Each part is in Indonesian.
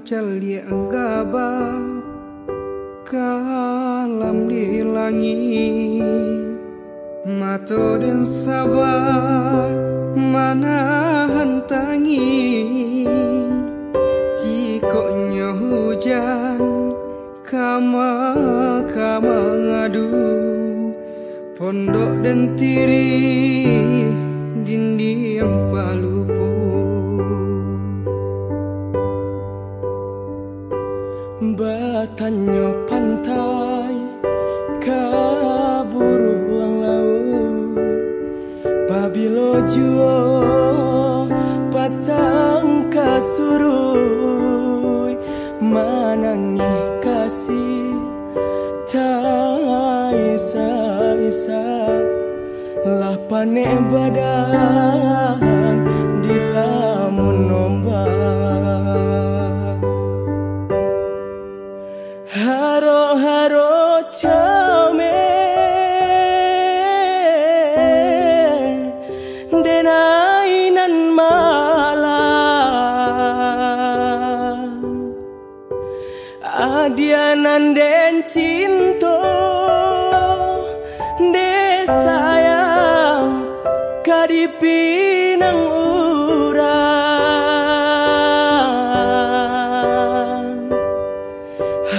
calia gaba kalam di langit. Mato dan sabar manahan tangi jikonya hujan kama kama ngadu. Pondok dan tiri dindi yang Batanya pantai kabur ruang laut. Babilo juo pasang kasurui. Manangi kasih tak isa-isa. Lah panek badan Adianan den cinto De sayang Kadipinang urang.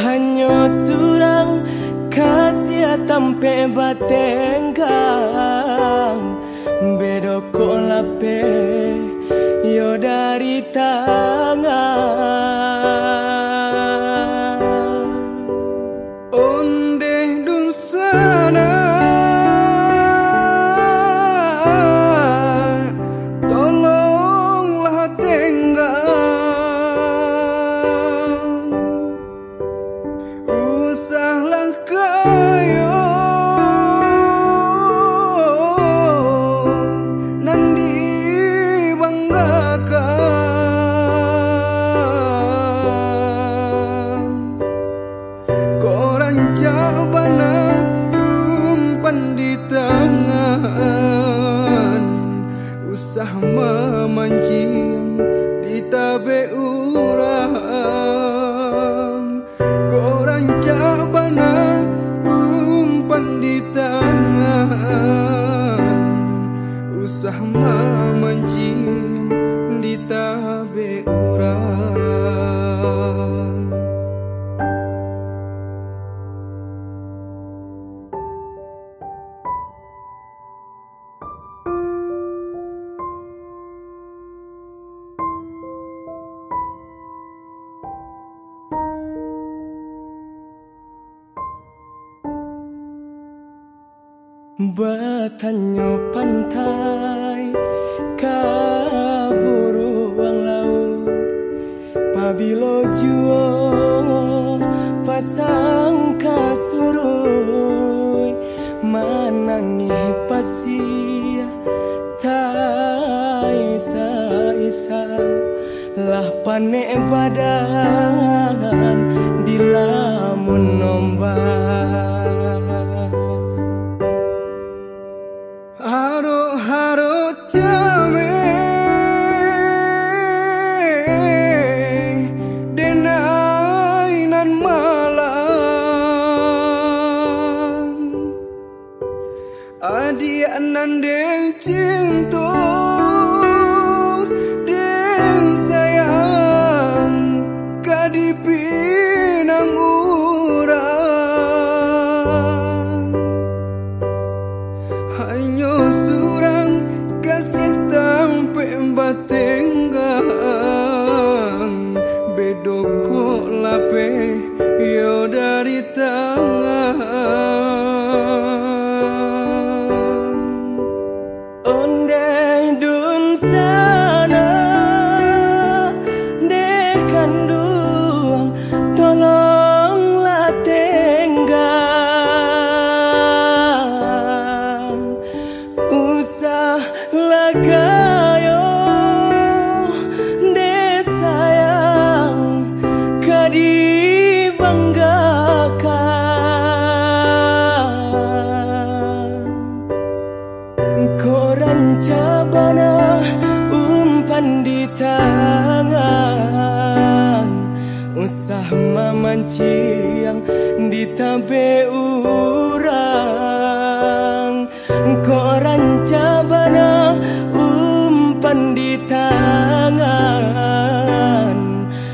Hanya surang kasih tampe batenggang Bedo lape yo dari tangan memancing di tabe Batanyo pantai kabur ruang laut. Pabilo juo pasang kasurui. Manangi pasia tak isa-isa Lah panek badan di lamun sabana umpan di tangan. Usah memanci yang ditabe urang. Koran cabana umpan di tangan.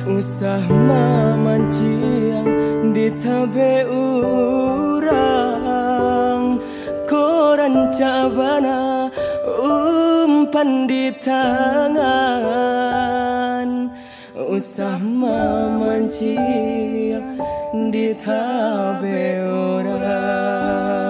Usah memanci yang ditabe urang. Koran cabana umpan di tangan Usah mamanciang di tabe orang